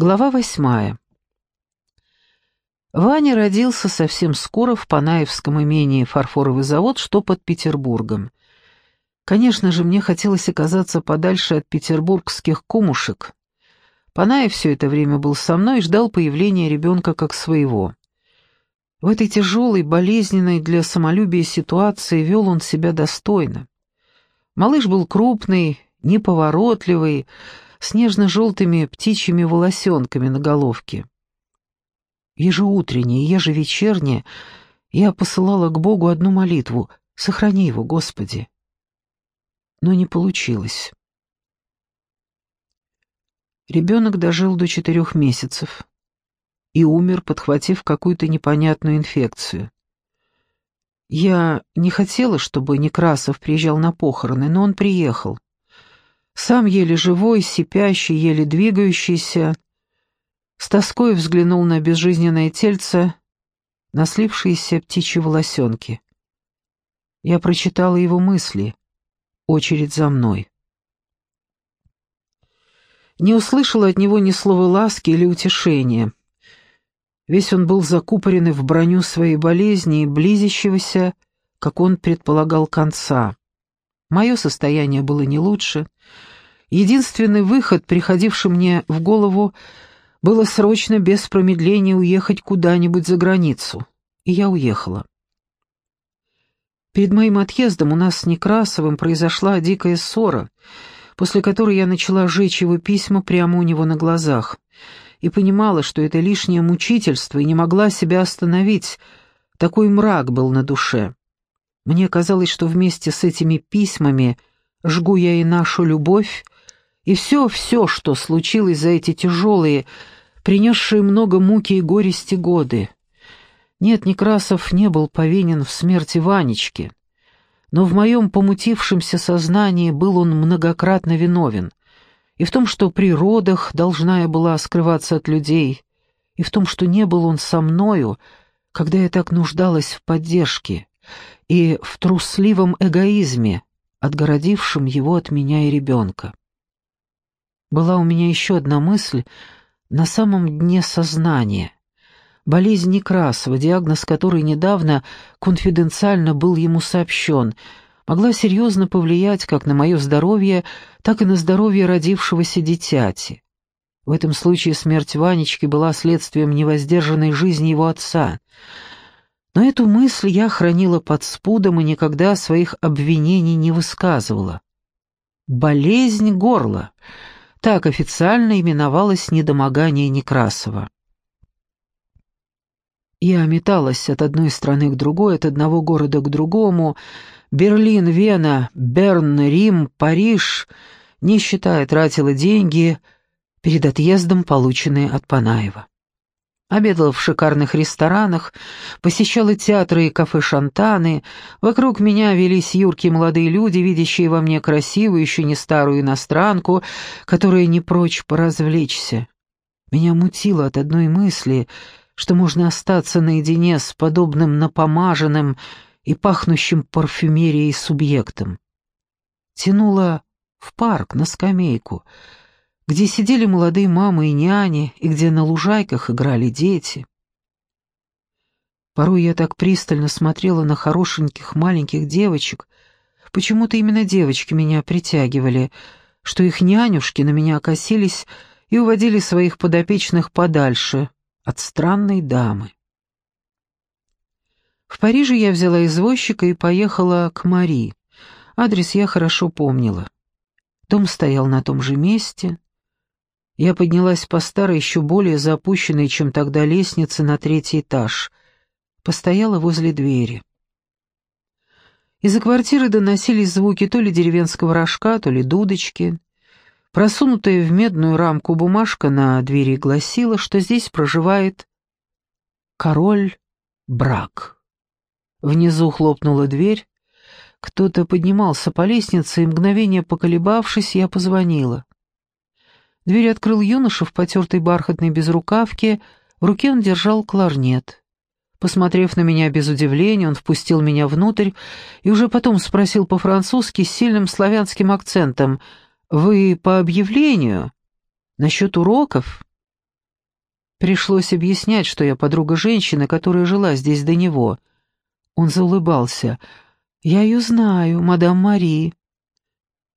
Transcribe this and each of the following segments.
Глава восьмая. Ваня родился совсем скоро в Панаевском имении «Фарфоровый завод», что под Петербургом. Конечно же, мне хотелось оказаться подальше от петербургских кумушек. Панаев все это время был со мной и ждал появления ребенка как своего. В этой тяжелой, болезненной для самолюбия ситуации вел он себя достойно. Малыш был крупный, неповоротливый, с нежно-желтыми птичьими волосенками на головке. Ежеутреннее, ежевечернее я посылала к Богу одну молитву «Сохрани его, Господи». Но не получилось. Ребенок дожил до четырех месяцев и умер, подхватив какую-то непонятную инфекцию. Я не хотела, чтобы Некрасов приезжал на похороны, но он приехал. Сам еле живой, сипящий, еле двигающийся, с тоской взглянул на безжизненное тельце, на слившиеся птичьи волосенки. Я прочитала его мысли. Очередь за мной. Не услышала от него ни слова ласки или утешения. Весь он был закупоренный в броню своей болезни и близящегося, как он предполагал, конца. Мое состояние было не лучше. Единственный выход, приходивший мне в голову, было срочно, без промедления, уехать куда-нибудь за границу. И я уехала. Перед моим отъездом у нас с Некрасовым произошла дикая ссора, после которой я начала жечь его письма прямо у него на глазах, и понимала, что это лишнее мучительство, и не могла себя остановить, такой мрак был на душе. Мне казалось, что вместе с этими письмами жгу я и нашу любовь, и все-все, что случилось за эти тяжелые, принесшие много муки и горести годы. Нет, Некрасов не был повинен в смерти Ванечки, но в моем помутившемся сознании был он многократно виновен, и в том, что при родах должна я была скрываться от людей, и в том, что не был он со мною, когда я так нуждалась в поддержке, и в трусливом эгоизме, отгородившем его от меня и ребенка. Была у меня еще одна мысль на самом дне сознания. Болезнь Некрасова, диагноз которой недавно конфиденциально был ему сообщен, могла серьезно повлиять как на мое здоровье, так и на здоровье родившегося дитяти. В этом случае смерть Ванечки была следствием невоздержанной жизни его отца — но эту мысль я хранила под спудом и никогда своих обвинений не высказывала. «Болезнь горла» — так официально именовалось недомогание Некрасова. Я металась от одной страны к другой, от одного города к другому. Берлин, Вена, Берн, Рим, Париж. Не считая, тратила деньги перед отъездом, полученные от Панаева. Обедала в шикарных ресторанах, посещала театры и кафе-шантаны. Вокруг меня велись юркие молодые люди, видящие во мне красивую, еще не старую иностранку, которая не прочь поразвлечься. Меня мутило от одной мысли, что можно остаться наедине с подобным напомаженным и пахнущим парфюмерией субъектом. Тянуло в парк, на скамейку — где сидели молодые мамы и няни, и где на лужайках играли дети. Порой я так пристально смотрела на хорошеньких маленьких девочек, почему-то именно девочки меня притягивали, что их нянюшки на меня косились и уводили своих подопечных подальше от странной дамы. В Париже я взяла извозчика и поехала к Мари. Адрес я хорошо помнила. Дом стоял на том же месте, я поднялась по старой, еще более запущенной, чем тогда лестнице на третий этаж. Постояла возле двери. Из-за квартиры доносились звуки то ли деревенского рожка, то ли дудочки. Просунутая в медную рамку бумажка на двери гласила, что здесь проживает король Брак. Внизу хлопнула дверь. Кто-то поднимался по лестнице, и мгновение поколебавшись, я позвонила. Дверь открыл юноша в потертой бархатной безрукавке, в руке он держал кларнет. Посмотрев на меня без удивления, он впустил меня внутрь и уже потом спросил по-французски с сильным славянским акцентом, «Вы по объявлению? Насчет уроков?» Пришлось объяснять, что я подруга женщины, которая жила здесь до него. Он заулыбался. «Я ее знаю, мадам Мари».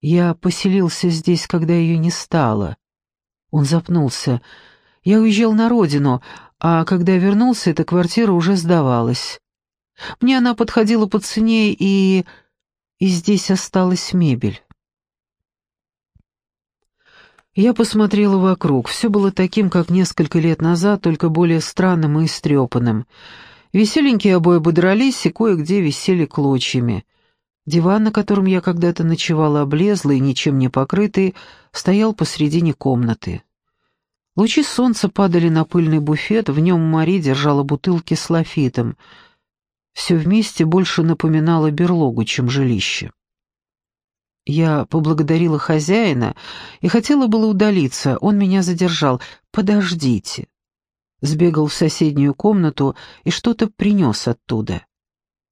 «Я поселился здесь, когда ее не стало». Он запнулся. «Я уезжал на родину, а когда вернулся, эта квартира уже сдавалась. Мне она подходила по цене, и... и здесь осталась мебель». Я посмотрела вокруг. Все было таким, как несколько лет назад, только более странным и истрепанным. Веселенькие обои бодрались и кое-где висели клочьями. Диван, на котором я когда-то ночевала облезлый и ничем не покрытый, стоял посредине комнаты. Лучи солнца падали на пыльный буфет, в нем Мари держала бутылки с лафитом. Все вместе больше напоминало берлогу, чем жилище. Я поблагодарила хозяина и хотела было удалиться, он меня задержал. «Подождите». Сбегал в соседнюю комнату и что-то принес оттуда.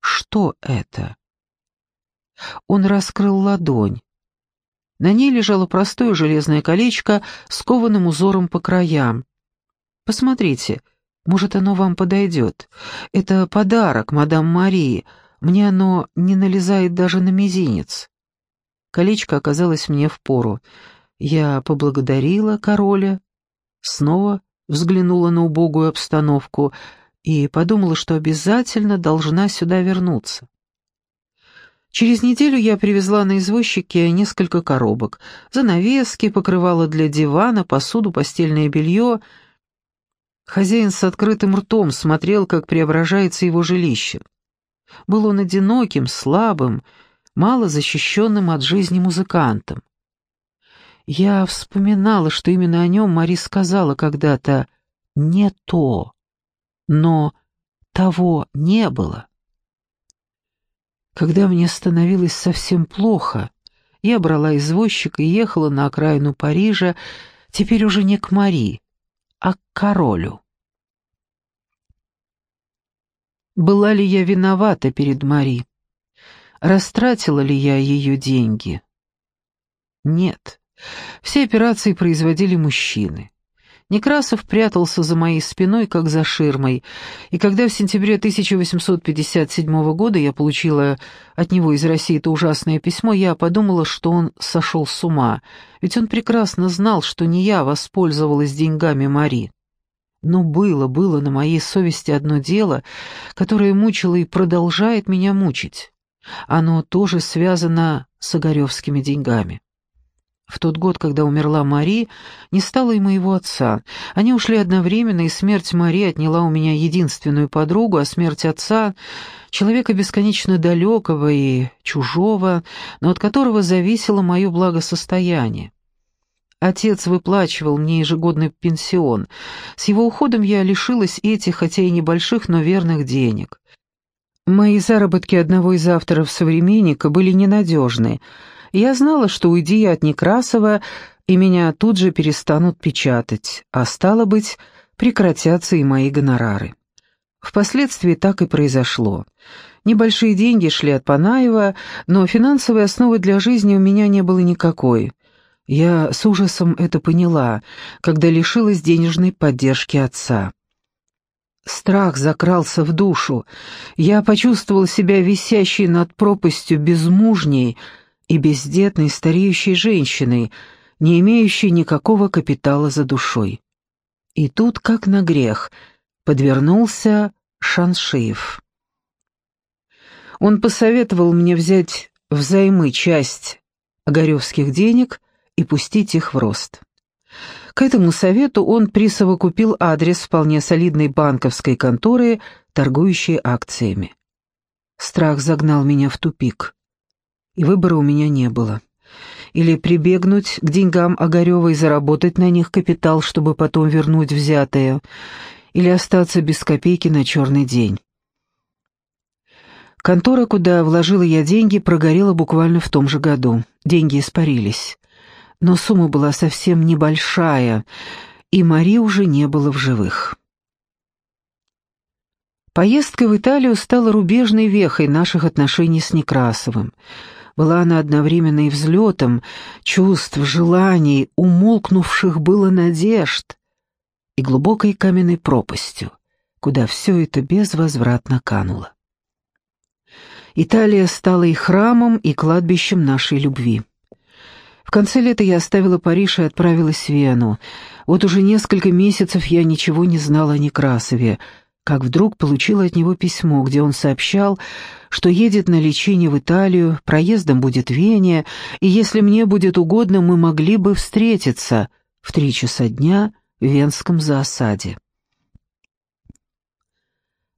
«Что это?» Он раскрыл ладонь. На ней лежало простое железное колечко с кованым узором по краям. «Посмотрите, может, оно вам подойдет. Это подарок, мадам Марии. Мне оно не налезает даже на мизинец». Колечко оказалось мне в пору. Я поблагодарила короля, снова взглянула на убогую обстановку и подумала, что обязательно должна сюда вернуться. Через неделю я привезла на извозчике несколько коробок, занавески, покрывало для дивана, посуду, постельное белье. Хозяин с открытым ртом смотрел, как преображается его жилище. Был он одиноким, слабым, мало защищенным от жизни музыкантом. Я вспоминала, что именно о нем Мари сказала когда-то «не то», но того не было. Когда мне становилось совсем плохо, я брала извозчика и ехала на окраину Парижа, теперь уже не к Мари, а к королю. Была ли я виновата перед Мари? Растратила ли я ее деньги? Нет. Все операции производили мужчины. Некрасов прятался за моей спиной, как за ширмой, и когда в сентябре 1857 года я получила от него из России это ужасное письмо, я подумала, что он сошел с ума, ведь он прекрасно знал, что не я воспользовалась деньгами Мари. Но было, было на моей совести одно дело, которое мучило и продолжает меня мучить. Оно тоже связано с Огаревскими деньгами. В тот год, когда умерла Мари, не стало и моего отца. Они ушли одновременно, и смерть Мари отняла у меня единственную подругу, а смерть отца — человека бесконечно далекого и чужого, но от которого зависело мое благосостояние. Отец выплачивал мне ежегодный пенсион. С его уходом я лишилась этих, хотя и небольших, но верных денег. Мои заработки одного из авторов «Современника» были ненадежны. Я знала, что уйди я от Некрасова, и меня тут же перестанут печатать, а стало быть, прекратятся и мои гонорары. Впоследствии так и произошло. Небольшие деньги шли от Панаева, но финансовой основы для жизни у меня не было никакой. Я с ужасом это поняла, когда лишилась денежной поддержки отца. Страх закрался в душу. Я почувствовал себя висящей над пропастью безмужней и бездетной стареющей женщиной, не имеющей никакого капитала за душой. И тут, как на грех, подвернулся Шаншиев. Он посоветовал мне взять взаймы часть огаревских денег и пустить их в рост. К этому совету он присовокупил адрес вполне солидной банковской конторы, торгующей акциями. Страх загнал меня в тупик, и выбора у меня не было. Или прибегнуть к деньгам Огарева и заработать на них капитал, чтобы потом вернуть взятое, или остаться без копейки на черный день. Контора, куда вложила я деньги, прогорела буквально в том же году. Деньги испарились но сумма была совсем небольшая, и Мари уже не было в живых. Поездка в Италию стала рубежной вехой наших отношений с Некрасовым. Была она одновременно и взлетом чувств, желаний, умолкнувших было надежд. и глубокой каменной пропастью, куда все это безвозвратно кануло. Италия стала и храмом, и кладбищем нашей любви. В конце лета я оставила Париж и отправилась в Вену. Вот уже несколько месяцев я ничего не знала о Некрасове, как вдруг получила от него письмо, где он сообщал, что едет на лечение в Италию, проездом будет Вене, и если мне будет угодно, мы могли бы встретиться в три часа дня в Венском заосаде.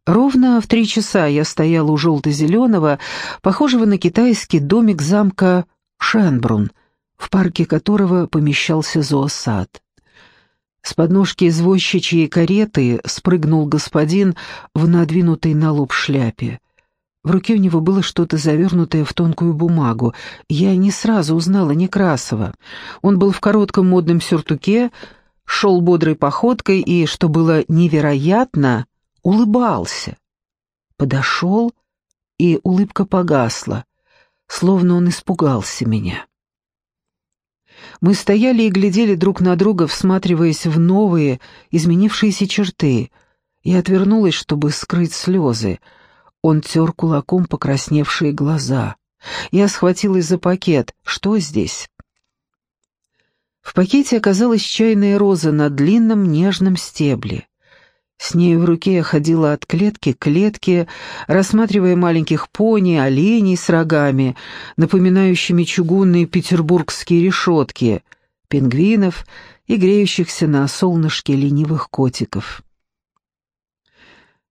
Ровно в три часа я стояла у желто-зеленого, похожего на китайский домик замка Шенбрун, в парке которого помещался зоосад. С подножки извозчичьей кареты спрыгнул господин в надвинутой на лоб шляпе. В руке у него было что-то завернутое в тонкую бумагу. Я не сразу узнала Некрасова. Он был в коротком модном сюртуке, шел бодрой походкой и, что было невероятно, улыбался. Подошел, и улыбка погасла, словно он испугался меня. Мы стояли и глядели друг на друга, всматриваясь в новые, изменившиеся черты. Я отвернулась, чтобы скрыть слезы — он тер кулаком покрасневшие глаза. Я схватилась за пакет. Что здесь? В пакете оказалась чайная роза на длинном нежном стебле. С ней в руке я ходила от клетки к клетке, рассматривая маленьких пони, оленей с рогами, напоминающими чугунные петербургские решетки, пингвинов и греющихся на солнышке ленивых котиков.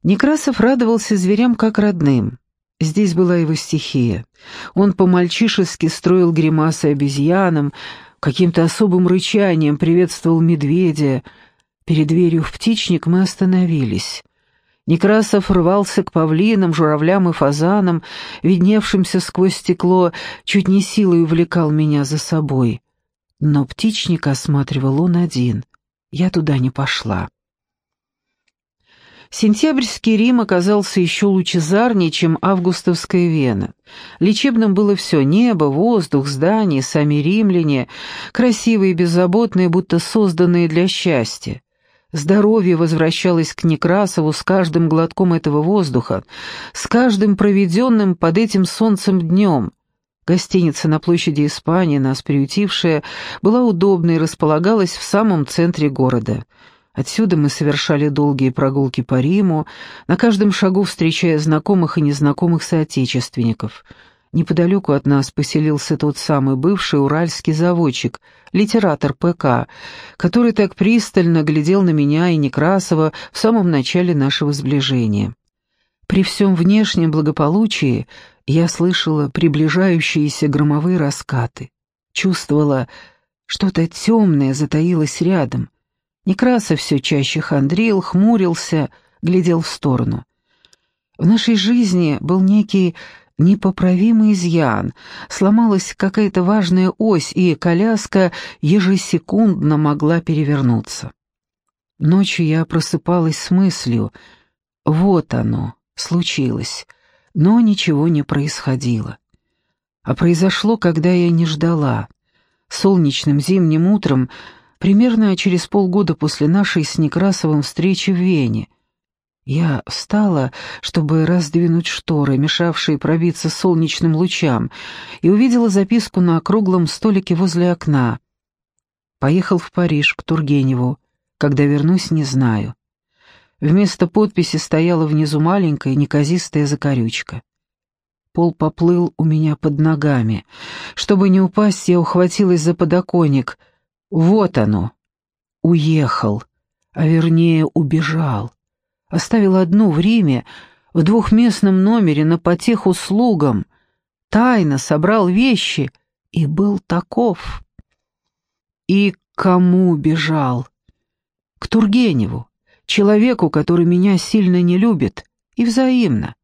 Некрасов радовался зверям как родным. Здесь была его стихия. Он по-мальчишески строил гримасы обезьянам, каким-то особым рычанием приветствовал медведя. Перед дверью в птичник мы остановились. Некрасов рвался к павлинам, журавлям и фазанам, видневшимся сквозь стекло, чуть не силой увлекал меня за собой. Но птичник осматривал он один. Я туда не пошла. Сентябрьский Рим оказался еще лучезарнее, чем августовская Вена. Лечебным было все — небо, воздух, здания, сами римляне, красивые и беззаботные, будто созданные для счастья. Здоровье возвращалось к Некрасову с каждым глотком этого воздуха, с каждым проведенным под этим солнцем днем. Гостиница на площади Испании, нас приютившая, была удобной и располагалась в самом центре города — Отсюда мы совершали долгие прогулки по Риму, на каждом шагу встречая знакомых и незнакомых соотечественников. Неподалеку от нас поселился тот самый бывший уральский заводчик, литератор ПК, который так пристально глядел на меня и Некрасова в самом начале нашего сближения. При всем внешнем благополучии я слышала приближающиеся громовые раскаты, чувствовала, что-то темное затаилось рядом — Некрасов все чаще хандрил, хмурился, глядел в сторону. В нашей жизни был некий непоправимый изъян, сломалась какая-то важная ось, и коляска ежесекундно могла перевернуться. Ночью я просыпалась с мыслью «Вот оно, случилось», но ничего не происходило. А произошло, когда я не ждала. Солнечным зимним утром примерно через полгода после нашей с Некрасовым встречи в Вене. Я встала, чтобы раздвинуть шторы, мешавшие пробиться солнечным лучам, и увидела записку на круглом столике возле окна. «Поехал в Париж, к Тургеневу. Когда вернусь, не знаю». Вместо подписи стояла внизу маленькая неказистая закорючка. Пол поплыл у меня под ногами. Чтобы не упасть, я ухватилась за подоконник — вот оно. Уехал, а вернее убежал. Оставил одну в Риме, в двухместном номере на потеху слугам. Тайно собрал вещи и был таков. И к кому бежал? К Тургеневу, человеку, который меня сильно не любит, и взаимно.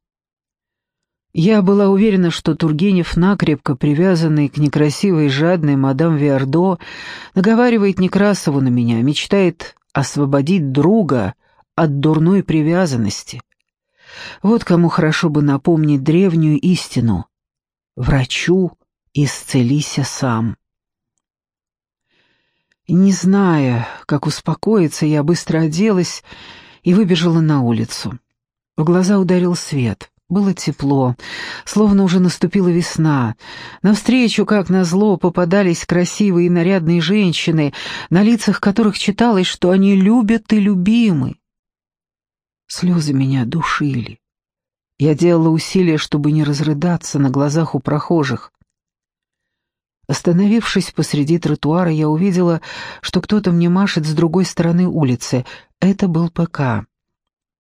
Я была уверена, что Тургенев, накрепко привязанный к некрасивой и жадной мадам Виардо, наговаривает Некрасову на меня, мечтает освободить друга от дурной привязанности. Вот кому хорошо бы напомнить древнюю истину. Врачу исцелися сам. Не зная, как успокоиться, я быстро оделась и выбежала на улицу. В глаза ударил свет. Было тепло, словно уже наступила весна. Навстречу, как назло, попадались красивые и нарядные женщины, на лицах которых читалось, что они любят и любимы. Слезы меня душили. Я делала усилия, чтобы не разрыдаться на глазах у прохожих. Остановившись посреди тротуара, я увидела, что кто-то мне машет с другой стороны улицы. Это был ПК.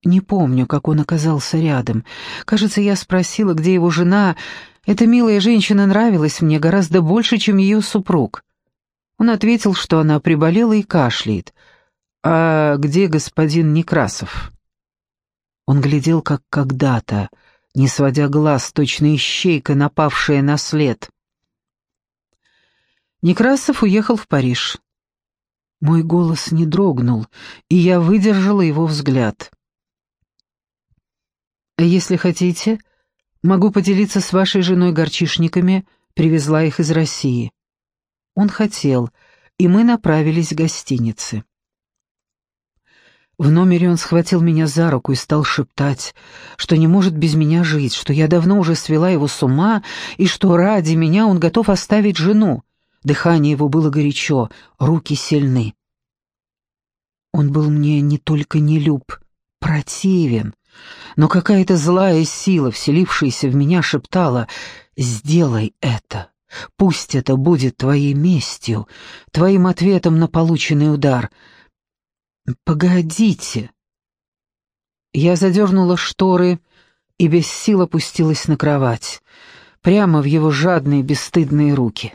Не помню, как он оказался рядом. Кажется, я спросила, где его жена. Эта милая женщина нравилась мне гораздо больше, чем ее супруг. Он ответил, что она приболела и кашляет. «А где господин Некрасов?» Он глядел, как когда-то, не сводя глаз, точно ищейка, напавшая на след. Некрасов уехал в Париж. Мой голос не дрогнул, и я выдержала его взгляд. «Если хотите, могу поделиться с вашей женой горчишниками, привезла их из России». Он хотел, и мы направились к гостинице. В номере он схватил меня за руку и стал шептать, что не может без меня жить, что я давно уже свела его с ума и что ради меня он готов оставить жену. Дыхание его было горячо, руки сильны. Он был мне не только нелюб, противен, но какая-то злая сила, вселившаяся в меня, шептала «Сделай это! Пусть это будет твоей местью, твоим ответом на полученный удар!» «Погодите!» Я задернула шторы и без сил опустилась на кровать, прямо в его жадные, бесстыдные руки.